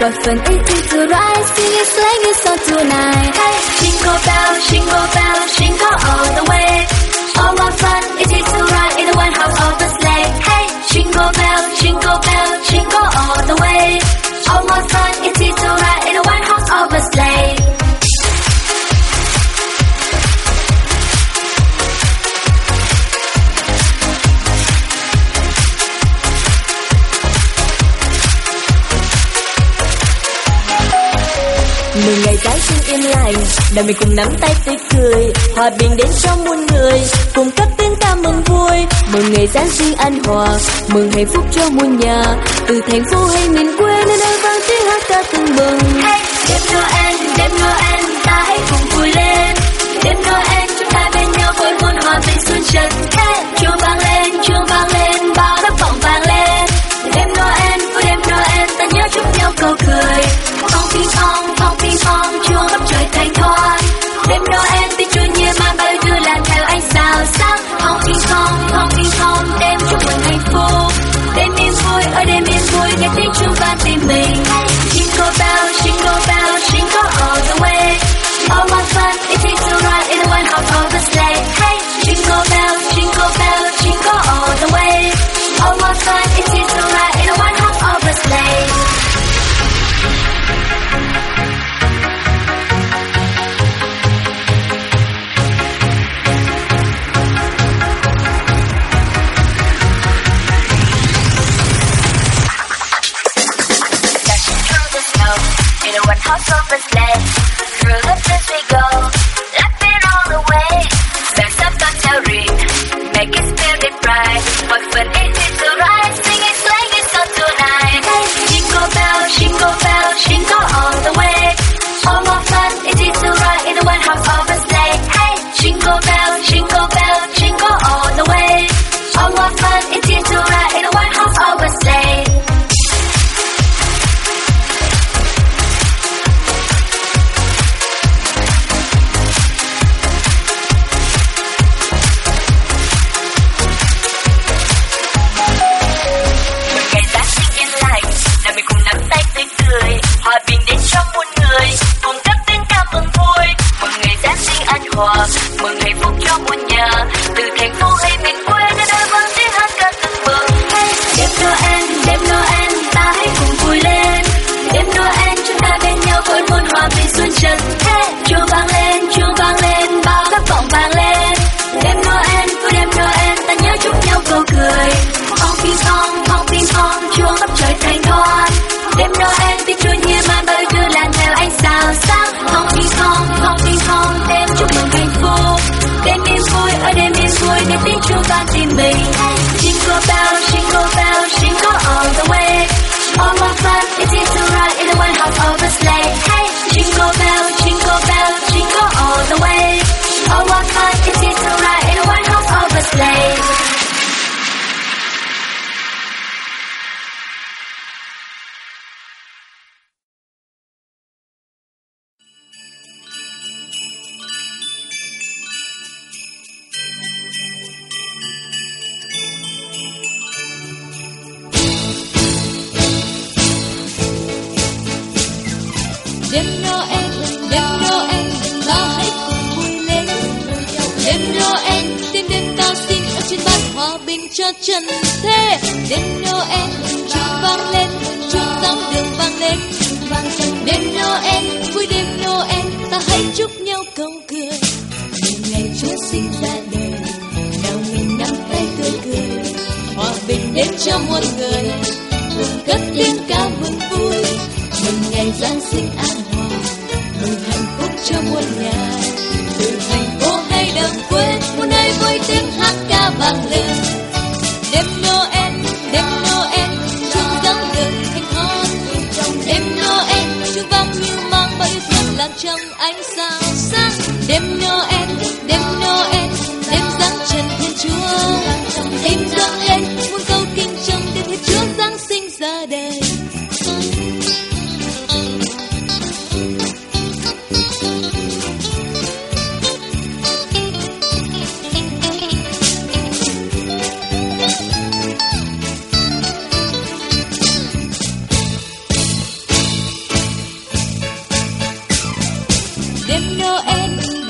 But Đời mình cùng nắm tay tươi cười Hòa bình đến cho muôn người. Cùng cất tiếng ca mừng vui Mừng ngày Giáng sinh an hòa. Mừng hạnh phúc cho muôn nhà Từ thành phố hay miền quê Nơi nơi vang tiếng hát ca từng mừng. Hey, Đêm Noel, đêm Noel Ta hãy cùng vui lên. Đêm Noel chúng ta bên nhau Với muôn hòa bình xuân trần. Thế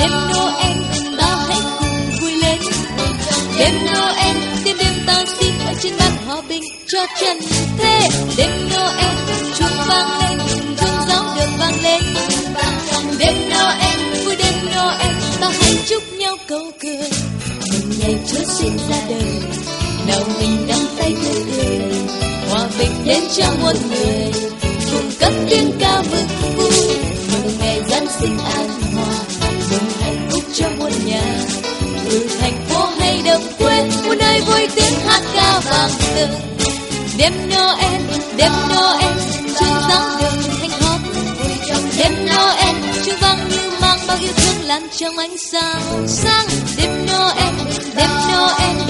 đêm Noel ta hãy cùng vui lên. Đêm Noel đêm đêm ta xin hãy trên ban hòa bình cho trần thế. Đêm Noel, chuông vang lên, chuông giáo đường vang lên. Đêm Noel, vui đêm Noel, ta hãy chúc nhau câu cười. Mừng ngày Chúa sinh ra đời, nào mình nắm tay tươi cười hòa bình đến cho muôn người, cùng cất tiếng ca mừng vui. Mừng ngày Giáng sinh an đường. Đêm Noel đêm Noel chuông dáng đường thanh hót. Đêm Noel chuông vang như mang bao yêu thương lan trong ánh sao sáng. Đêm Noel đêm Noel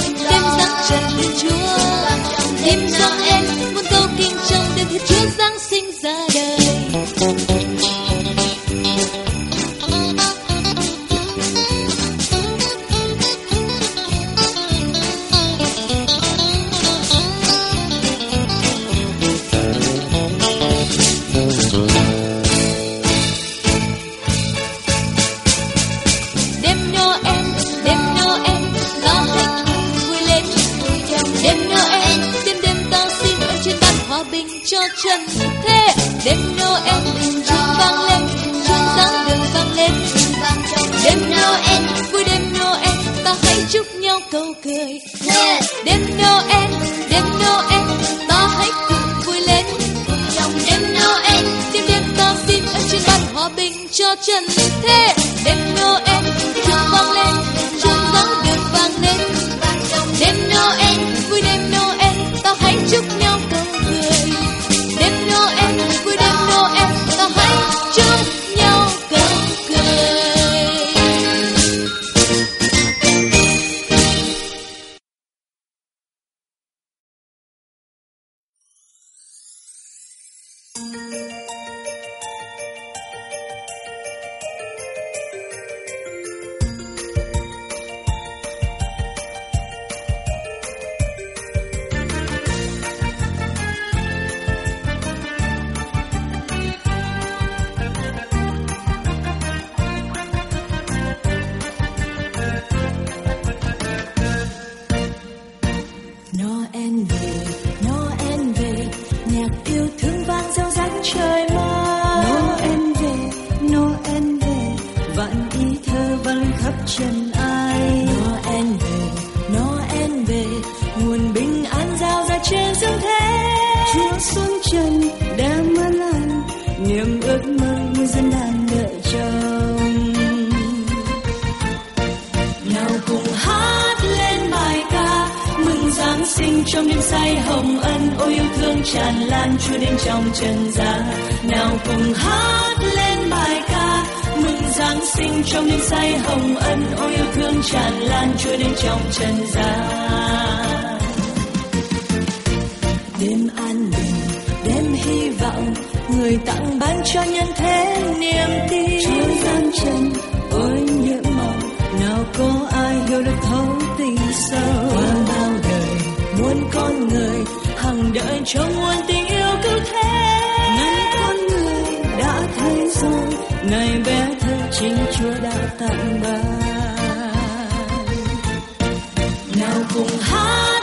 xuống chân đem mưa lành, niềm ước mơ người dân đang đợi chờ nào cùng hát lên bài ca mừng giáng sinh trong đêm say hồng ân ôi yêu thương tràn lan chúa đến trong trần gian. Nào cùng hát lên bài ca mừng giáng sinh trong đêm say hồng ân ôi yêu thương tràn lan chúa đến trong trần gian. Hy người tặng ban cho nhân thế niềm tin. Chúa gian chân, ôi nhiệm màu nào có ai hiểu được thấu tình sâu. Qua bao đời muôn con người hằng đợi cho muôn tình yêu cứu thế. Này con người đã thấy rồi này bé thơ chính chúa đã tặng ban. Nào cùng hát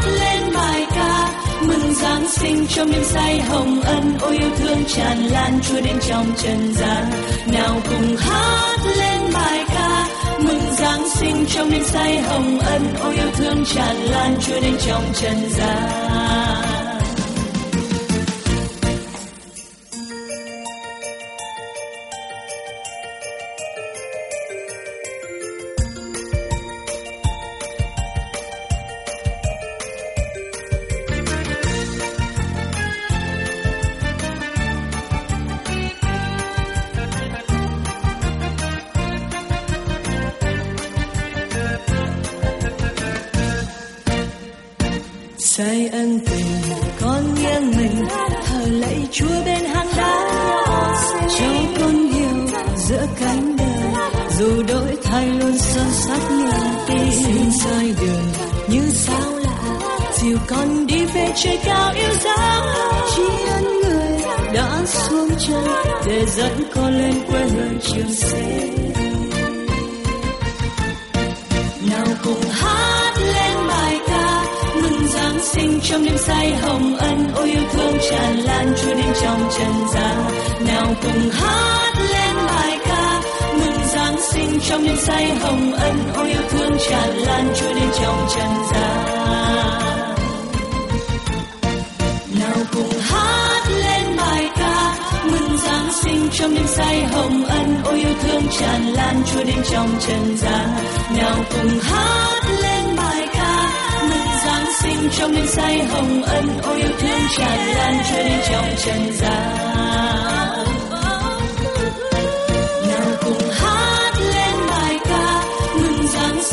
giáng sinh trong đêm say hồng ân ôi yêu thương tràn lan, chúa đến trong trần gian. Nào cùng hát lên bài ca, mừng giáng sinh trong đêm say hồng ân ôi yêu thương tràn lan, chúa đến trong trần gian.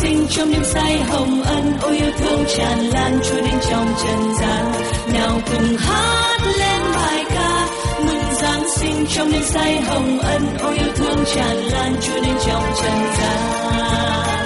sinh trong niềm say hồng ân, ôi yêu thương tràn lan trôi đến trong trần gian. Nào cùng hát lên bài ca, mừng giáng sinh trong niềm say hồng ân, ôi yêu thương tràn lan trôi đến trong trần gian.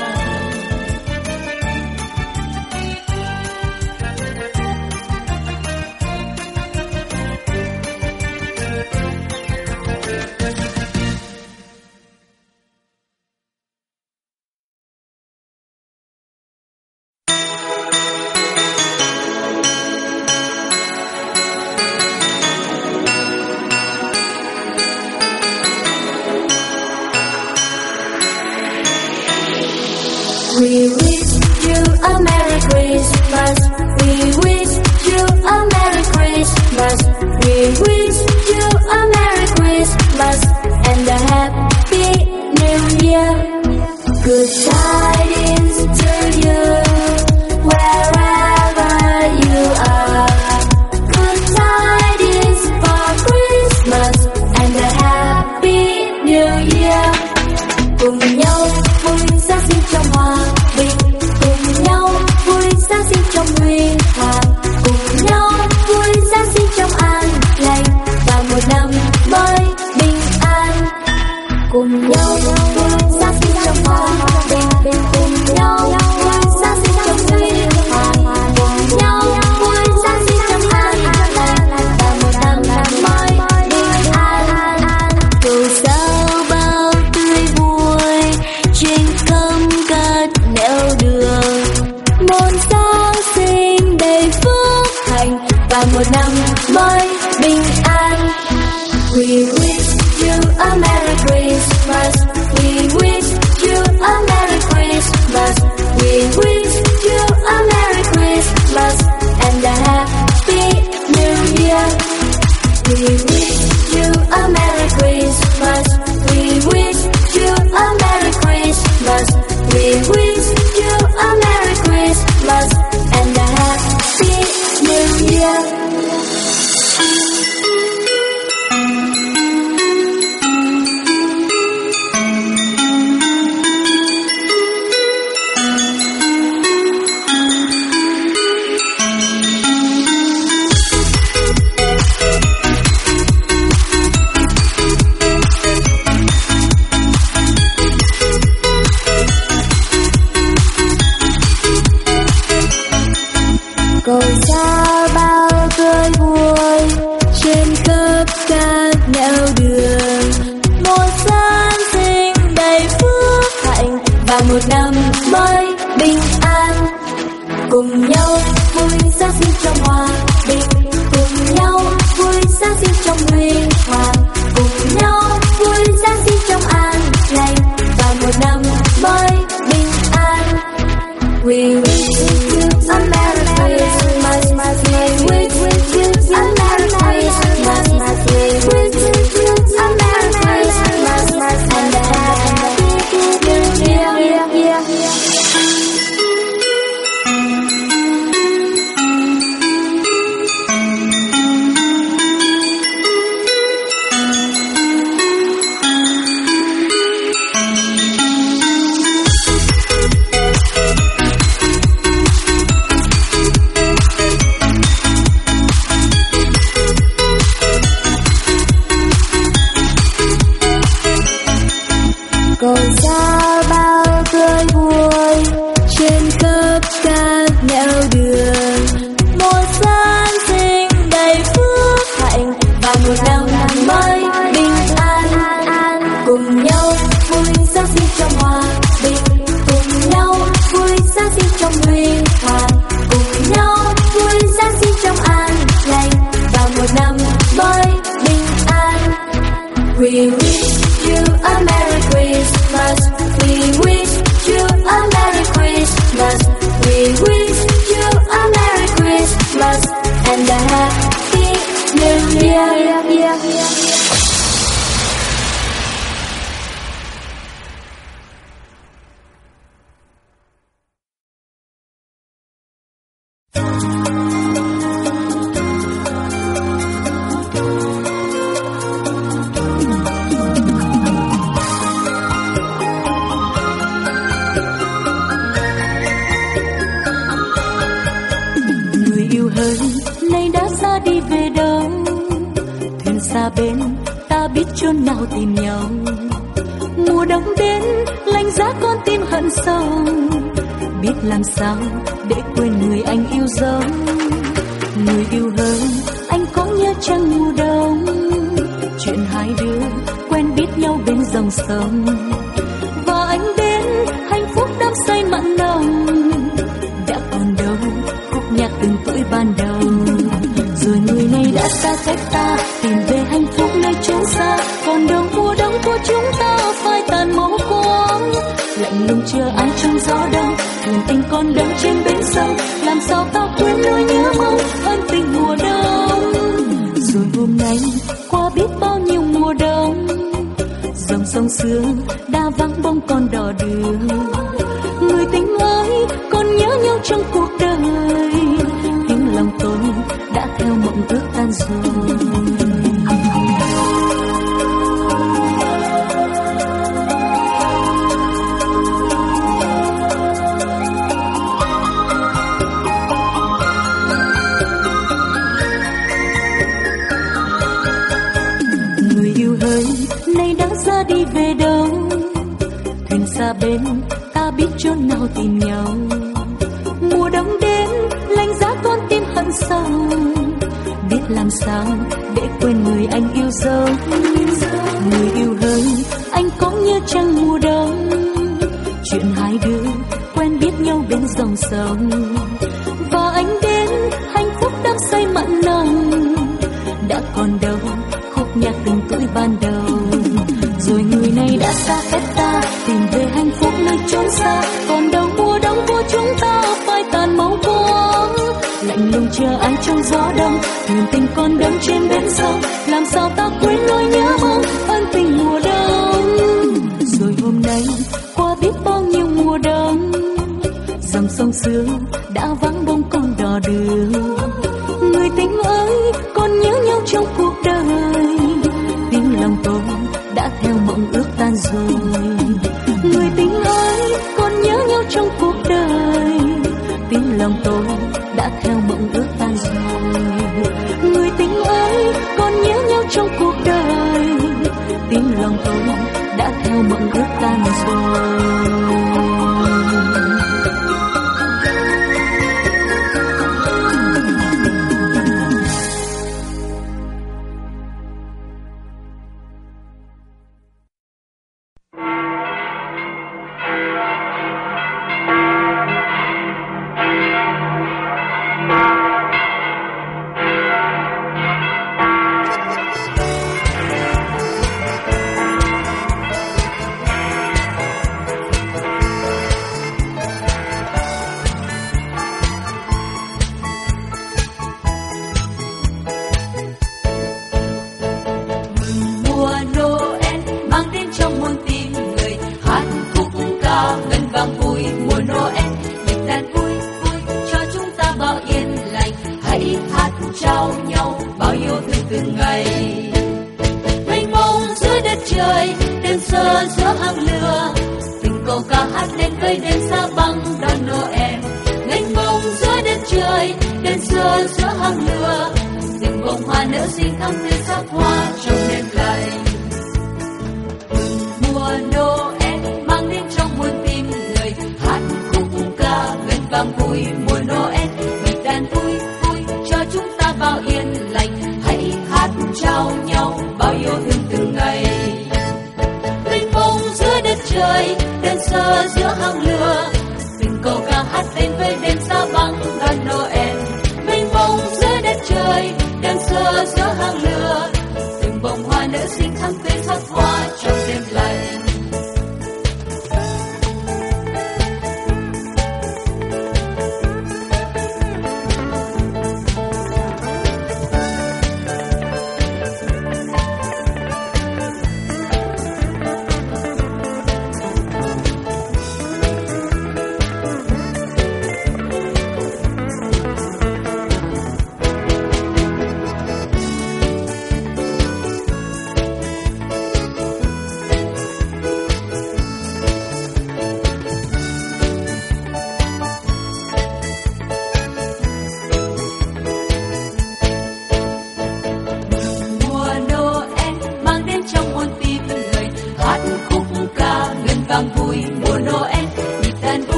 bình an. Cùng nhau vui giáng sinh trong hòa bình. Cùng nhau vui giáng sinh trong huy hòa. Cùng nhau vui giáng sinh trong an lành. Và một năm mới bình an. We will tình anh còn đâu trên bến sông, làm sao ta quên nỗi nhớ mong ân tình mùa đông. Rồi hôm nay, qua biết bao nhiêu mùa đông, dòng sông xưa đã vắng bóng con đò đường. Người tình ơi con nhớ nhau trong cuộc đời, tiếng lòng tôi đã theo mộng ước tan rồi. thơ giữa hang lửa. Tình cô ca hát lên cây đêm xa băng đón noel. Mênh mông giữa đất trời, đêm xưa giữa hang lửa. Từng bông hoa nở xinh thắm tươi sắc hoa trong đêm lạnh mơ giữa hang lửa. Tình câu ca hát lên với đêm xa vắng gần noel. Mênh mông giữa đất trời đơn sơ giữa hang lửa. Từng bông hoa nở xinh thắm tươi thoát hoa trong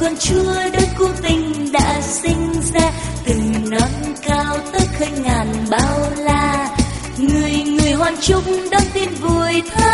con chúa đất cứu tình đã sinh ra từ non cao tất khơi ngàn bao la. Người người hoan chúc đón tin vui thơ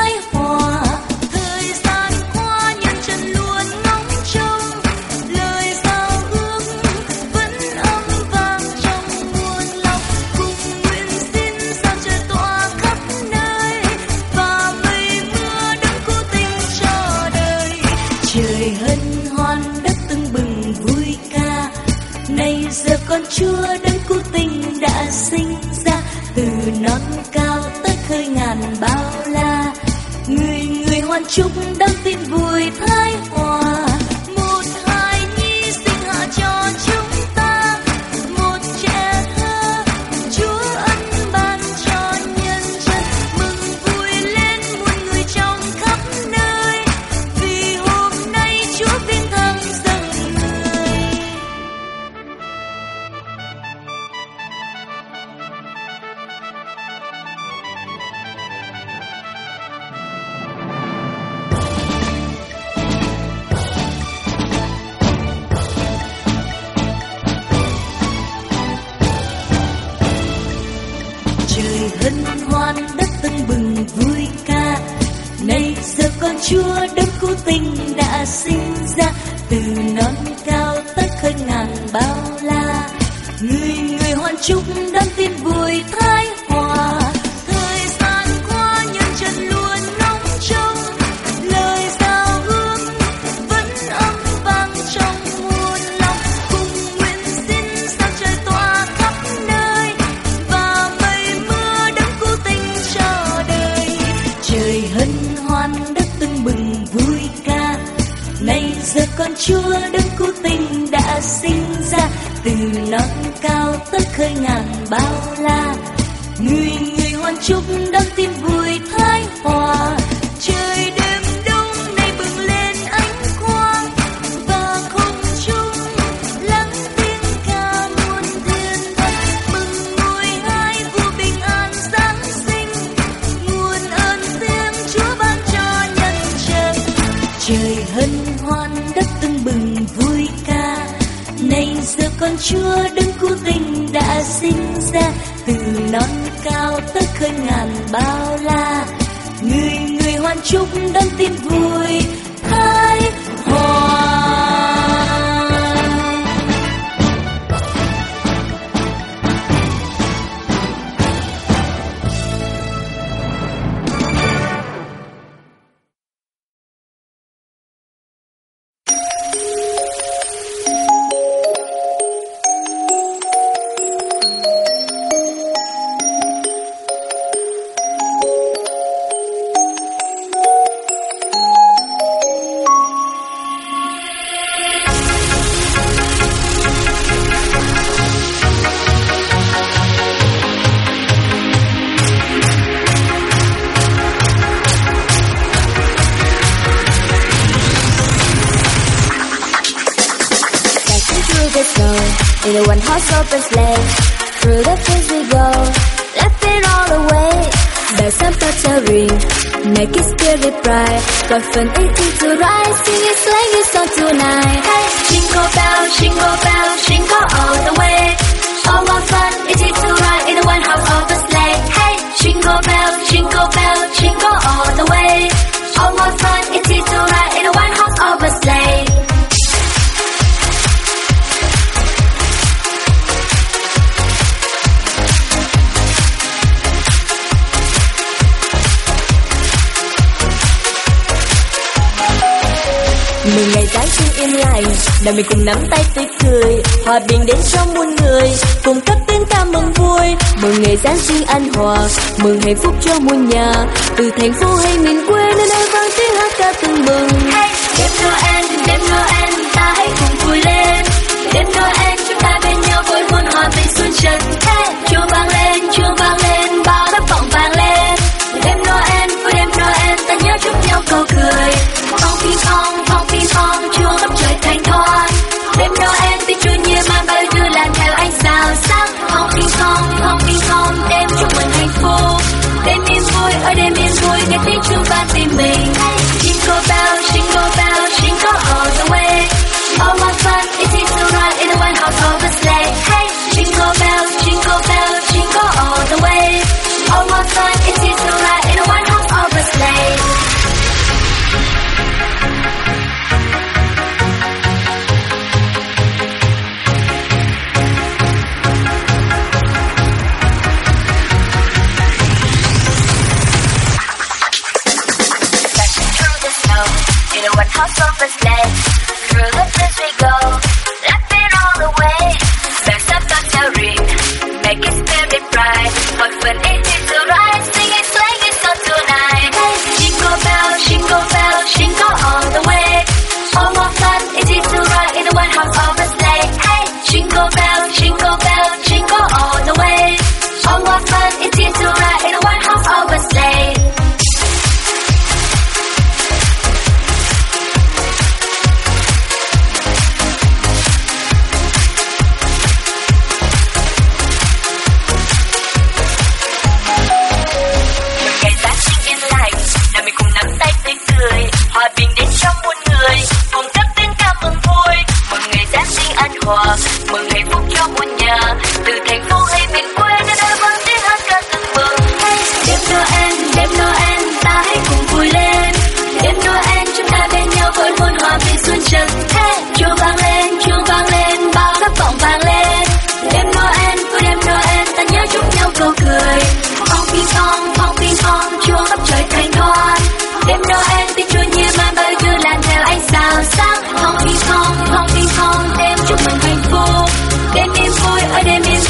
trời hân hoan đất tưng bừng vui ca. Nay giờ con chúa đấng cứu tình đã sinh ra, từ non cao tất khơi ngàn bao la. Người người hoan chúc đón tin vui hạnh phúc cho muôn nhà. Từ thành phố My let's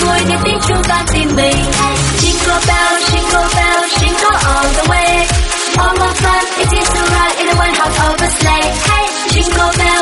vui để tiếng chuông vang tim mình. Jingle bell jingle bell jingle all the way. All my fun it is to ride in a one horse open sleigh. Hey, jingle bell.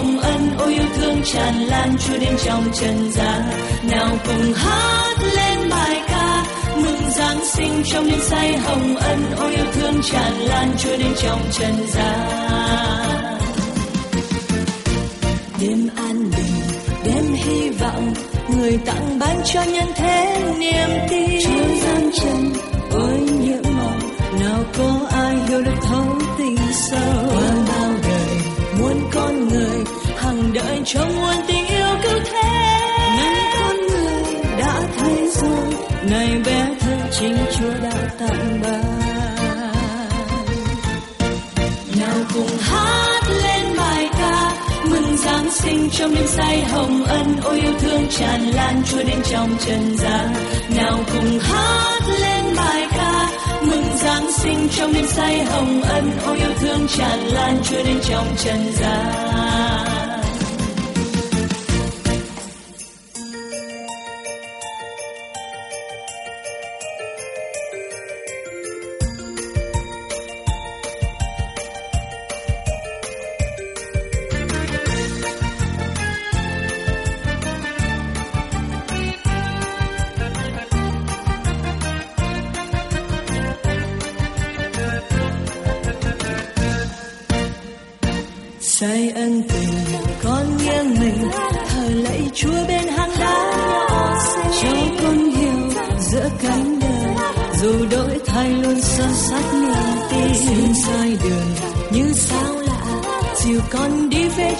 Hồng ân ôi yêu thương tràn lan, chúa đến trong trần gian. Nào cùng hát lên bài ca, mừng giáng sinh trong đêm say hồng ân, ôi yêu thương tràn lan, chúa đến trong trần gian. Đêm an bình, đêm hy vọng, người tặng ban cho nhân thế niềm tin. Chúa gian chân ôi những màu nào có ai hiểu được thấu tình sâu muôn con người, hằng đợi trong muôn tình yêu cứu thế. Nay con người đã thấy rồi, này bé thơ chính chúa đã tặng ban nào cùng hát lên bài ca, mừng giáng sinh trong đêm say hồng ân ôi yêu thương tràn lan chúa đến trong trần gian. Nào cùng hát lên bài ca mừng giáng sinh trong đêm say hồng ân ôi yêu thương tràn lan, chúa đến trong trần gian.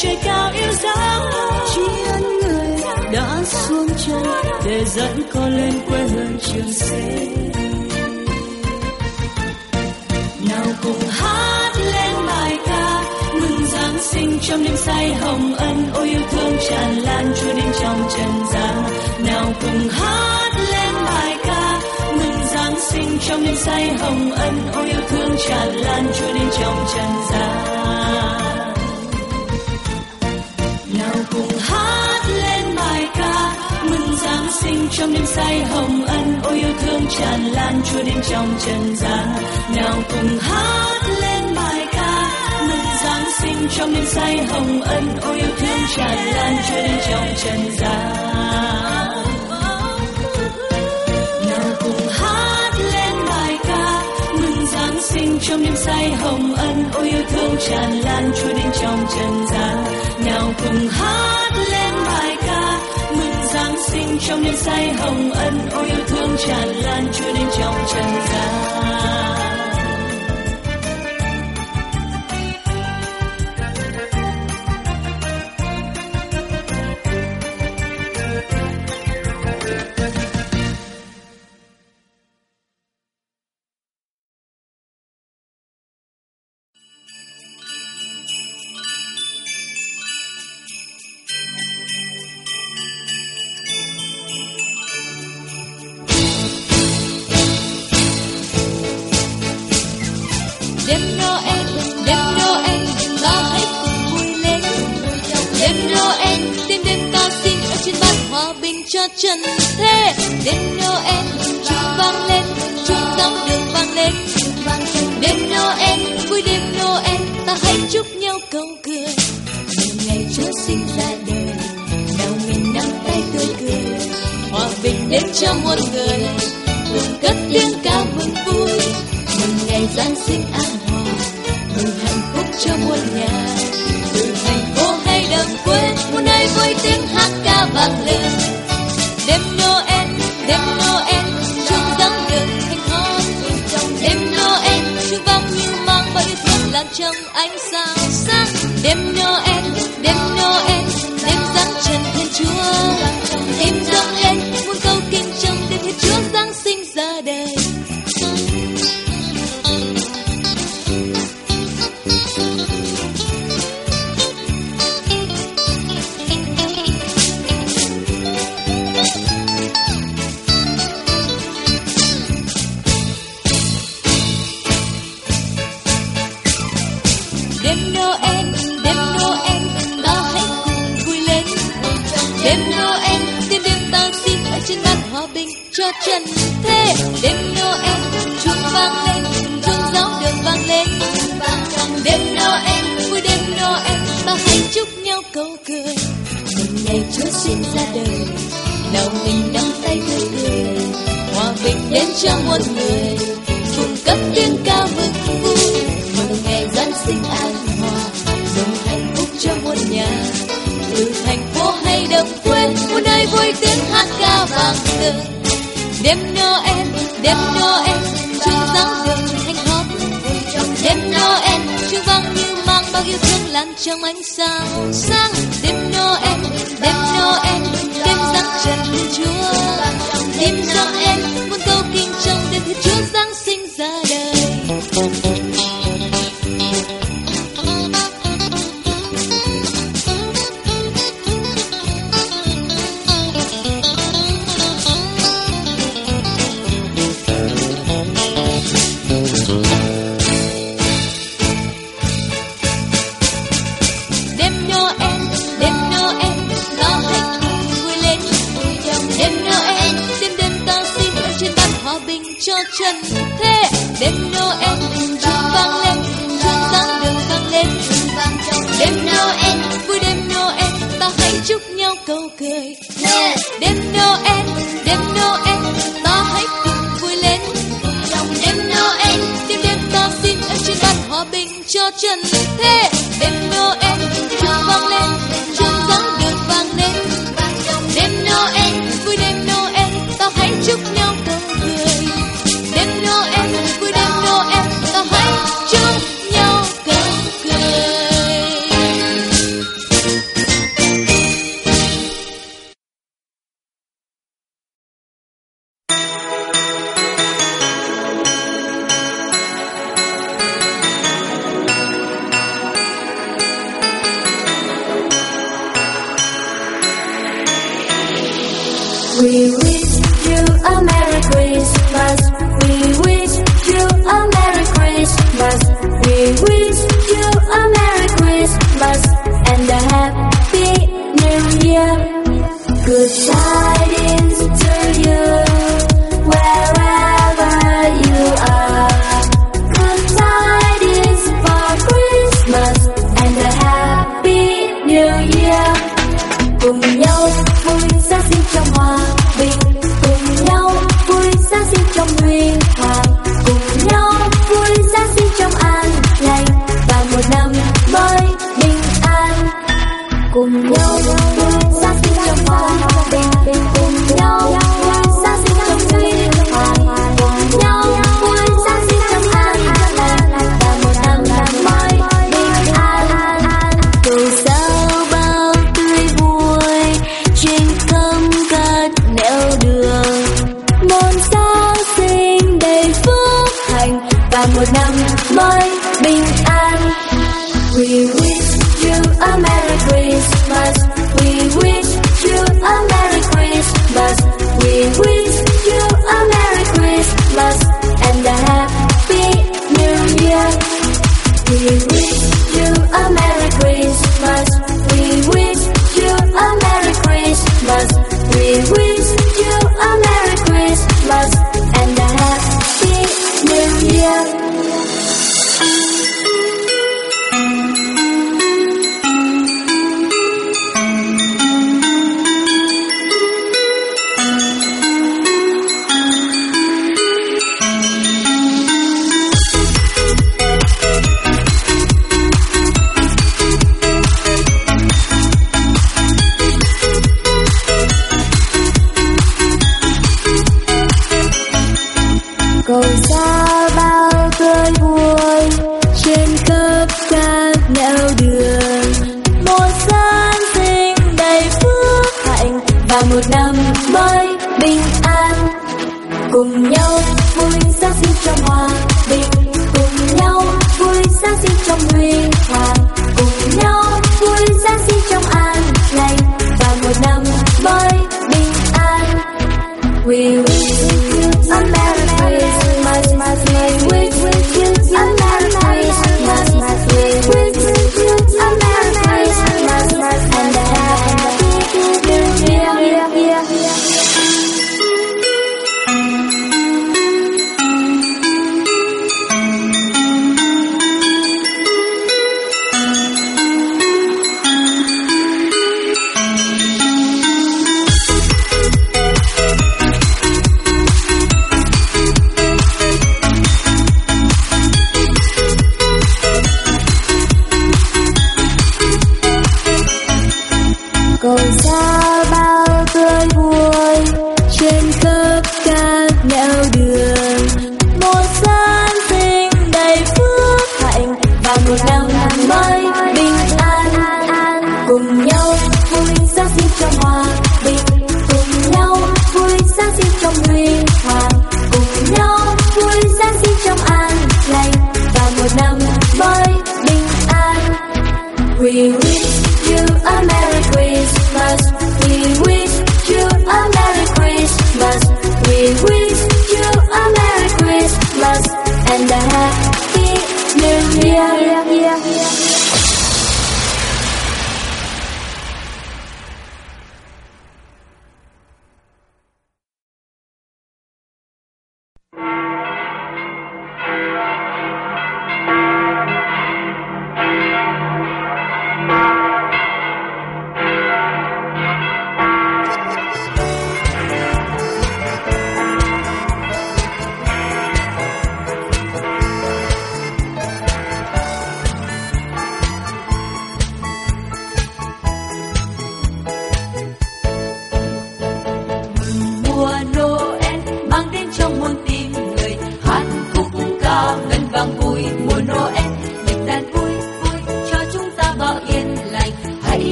Trời cao yêu dấu. Tri ân người đã xuống chân để dẫn con lên quê hương trường sinh. Nào cùng hát lên bài ca mừng giáng sinh trong đêm say hồng ân ôi yêu thương tràn lan chúa đến trong trần gian. Nào cùng hát lên bài ca mừng giáng sinh trong đêm say hồng ân ôi yêu thương tràn lan chúa đến trong trần gian giáng sinh trong đêm say hồng ân, ôi yêu thương tràn lan chúa đến trong trần gian. Nào cùng hát lên bài ca, mừng giáng sinh trong đêm say hồng ân, ôi yêu thương tràn lan chúa đến trong trần gian. Nào cùng hát lên bài ca, mừng giáng sinh trong đêm say hồng ân, ôi yêu thương tràn lan chúa đến trong trần gian. Nào cùng hát lên sinh trong đêm say hồng ân, ôi yêu thương tràn lan chúa đến trong trần gian.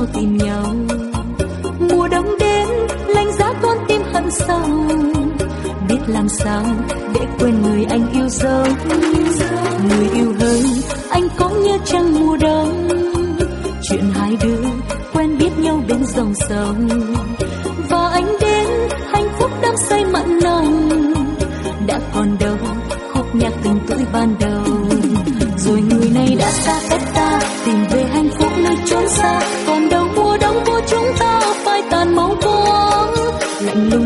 nhau tìm nhau? Mùa đông đến lạnh giá con tim hận sâu. Biết làm sao để quên người anh yêu dấu? Người yêu hơn, anh có như trăng mùa đông. Chuyện hai đứa quen biết nhau bên dòng sông.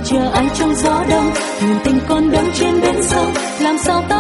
chờ ai trong gió đông thuyền tình con đắm trên bến sông, làm sao ta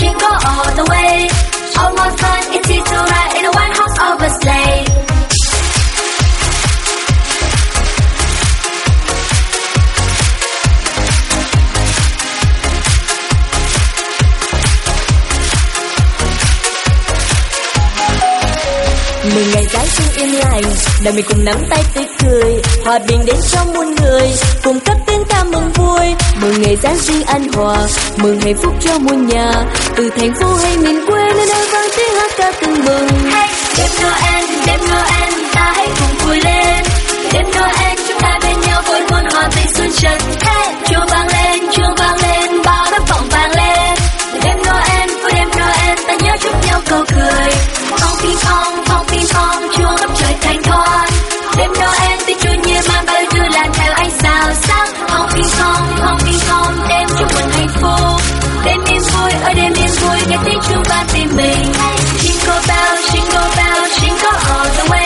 can all the way. All my fun, it's easy to ride in a one horse open sleigh. Mười ngày giáng sinh yên lành, đời mình cùng nắm tay tươi cười. Hòa bình đến cho muôn người Cùng cất tiếng ca mừng vui. Mừng ngày Giáng sinh an hòa Mừng hạnh phúc cho muôn nhà. Từ thành phố hay miền quê Nơi đây vang tiếng hát ca tưng bừng. Hey, Đêm Noel, đêm Noel Ta hãy cùng vui lên. Đêm Noel chúng ta bên nhau Vui muôn hòa bình xuân trần. Hey, Chuông vang lên, chuông vang lên Bao đắp vọng vang lên. Đêm Noel, vui đêm Noel Ta nhớ chúc nhau câu cười. Không khi không son hồng tiếng son đêm chúc mừng hạnh phúc. Đêm niềm vui, ở đêm niềm vui nghe tiếng chuông vang tìm mình. Jingle bell jingle bell, jingle all the way.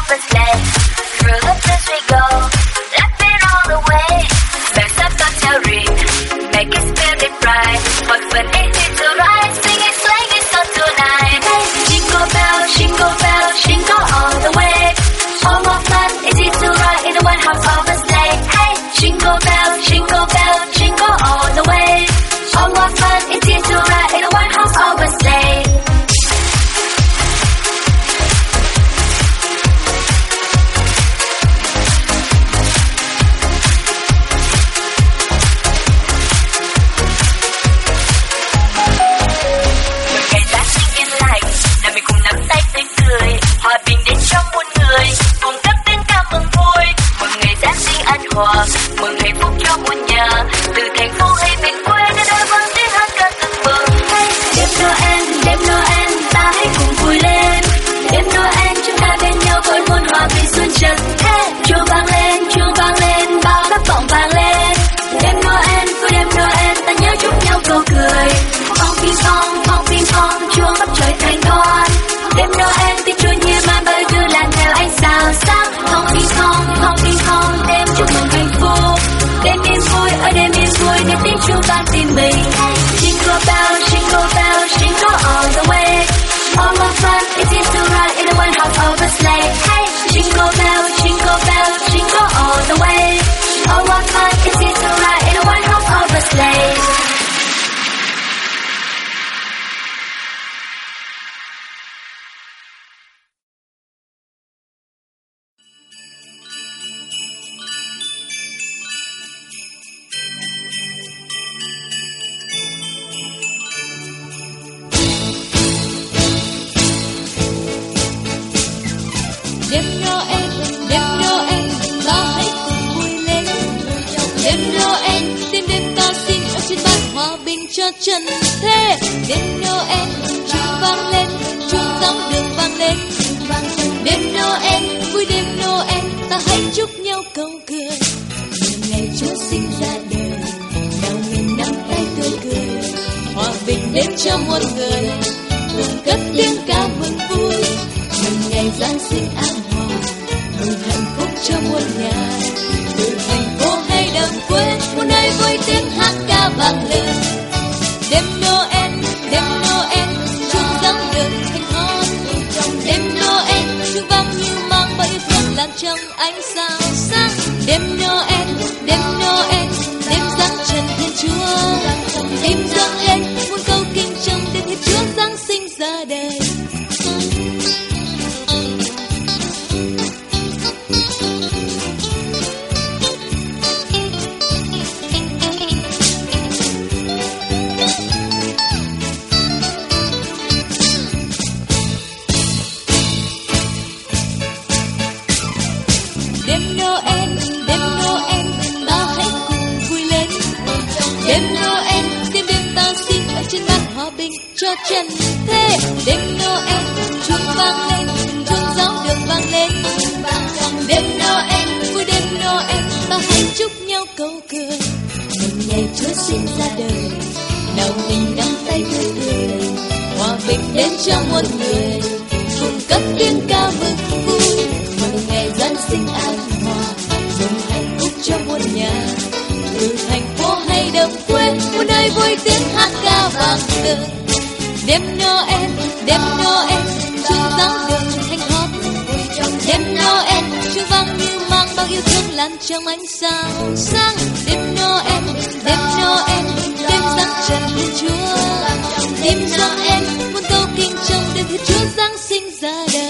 hopeless love. Thiên chúa giáng sinh ra đời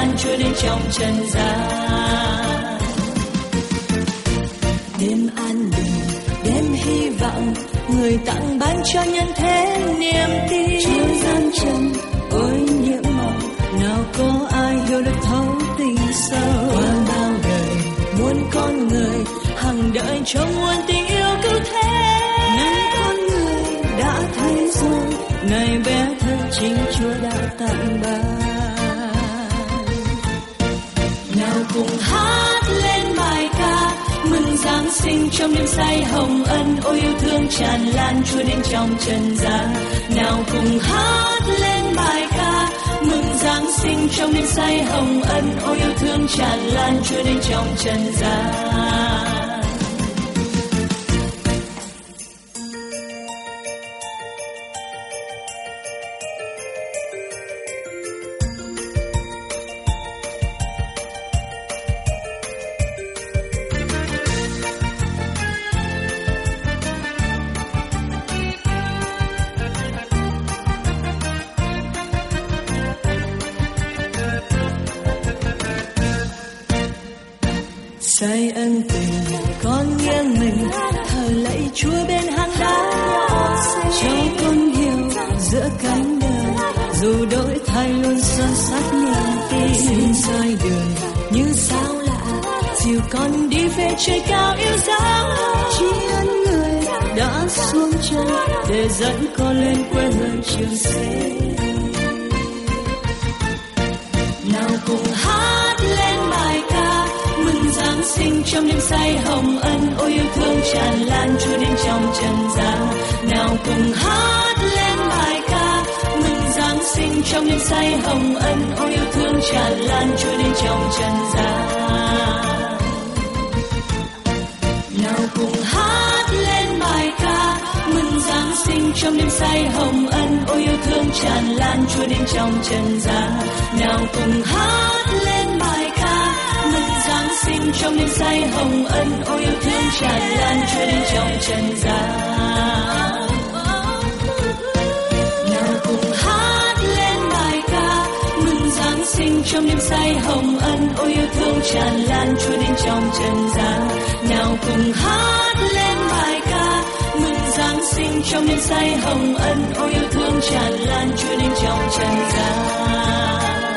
ban chúa đến trong trần gian. Đêm an bình, đêm hy vọng, người tặng ban cho nhân thế niềm tin. Chúa gian trần ôi nhiễm màu, nào có ai hiểu được thấu tình sâu. Qua bao đời muôn con người hằng đợi trong muôn tình yêu cứu thế. Này con người đã thấy rồi này bé thơ chính chúa đã tặng ban. Sinh trong đêm say hồng ân ôi yêu thương tràn lan chúa đến trong trần gian. Nào cùng hát lên bài ca, mừng giáng sinh trong đêm say hồng ân ôi yêu thương tràn lan chúa đến trong trần gian. Trong đêm say hồng ân, ôi yêu thương tràn lan chúa đến trong trần gian. Nào cùng hát lên bài ca, mừng giáng sinh trong đêm say hồng ân, ôi yêu thương tràn lan chúa đến trong trần gian. Nào cùng hát lên bài ca, mừng giáng sinh trong đêm say hồng ân, ôi yêu thương tràn lan chúa đến trong trần gian. Nào cùng hát lên bài ca sinh trong những say hồng ân, ôi yêu thương tràn lan, chúa đến trong trần gian.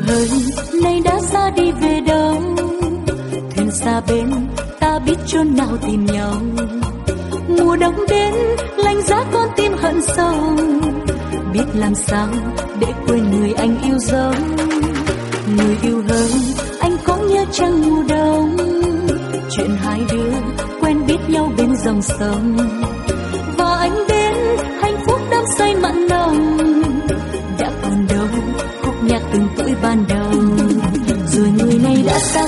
hơn nay đã xa đi về đâu? Thuyền xa bên ta biết chốn nào tìm nhau. Mùa đông đến lạnh giá con tim hận sâu. Biết làm sao để quên người anh yêu dấu. Người yêu hơn anh có nhớ chăng mùa đông. Chuyện hai đứa quen biết nhau bên dòng sông. Và anh đến hạnh phúc đắm say mặn nồng. Đã còn đâu, khúc nhạc từng tự ban đầu. Rồi người này đã xa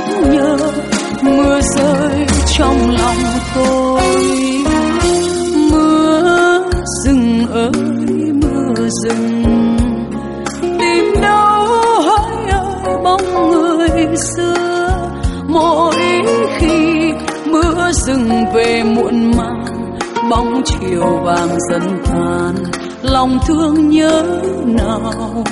nhắc nhở mưa rơi trong lòng tôi. Mưa rừng ơi, mưa rừng, tìm đâu hỡi ơi bóng người xưa. Mỗi khi mưa rừng về muộn màng, bóng chiều vàng dần tàn, lòng thương nhớ nào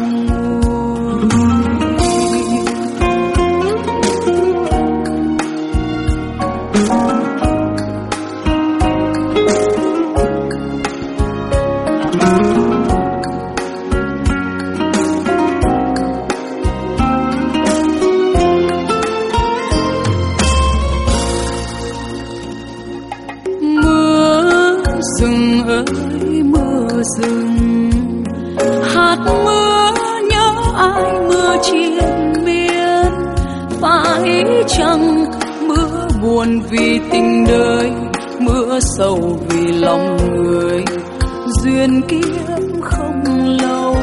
gần kiếp không lâu.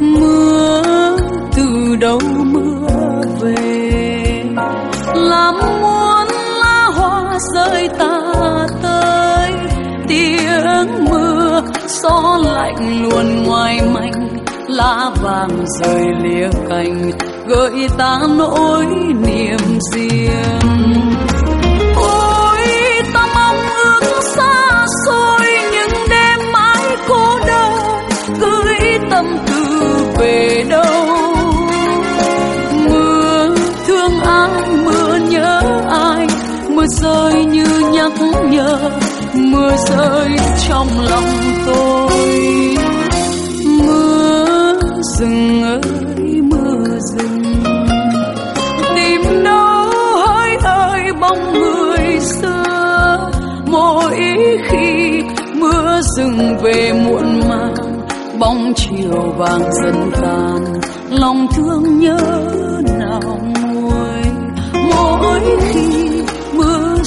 Mưa từ đâu mưa về? Làm muốn lá hoa rơi ta tới. Tiếng mưa gió lạnh luôn ngoài mảnh, lá vàng rơi lìa cành, gợi ta nỗi niềm riêng. Nhắc nhở, mưa rơi trong lòng tôi. Mưa rừng ơi, mưa rừng, tìm đâu hỡi ơi bóng người xưa. Mỗi khi mưa rừng về muộn màng, bóng chiều vàng dần tàn, lòng thương nhớ nào nguôi. Mỗi khi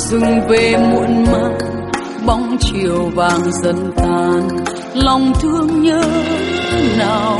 rừng về muộn màng bóng chiều vàng dần tàn lòng thương nhớ nào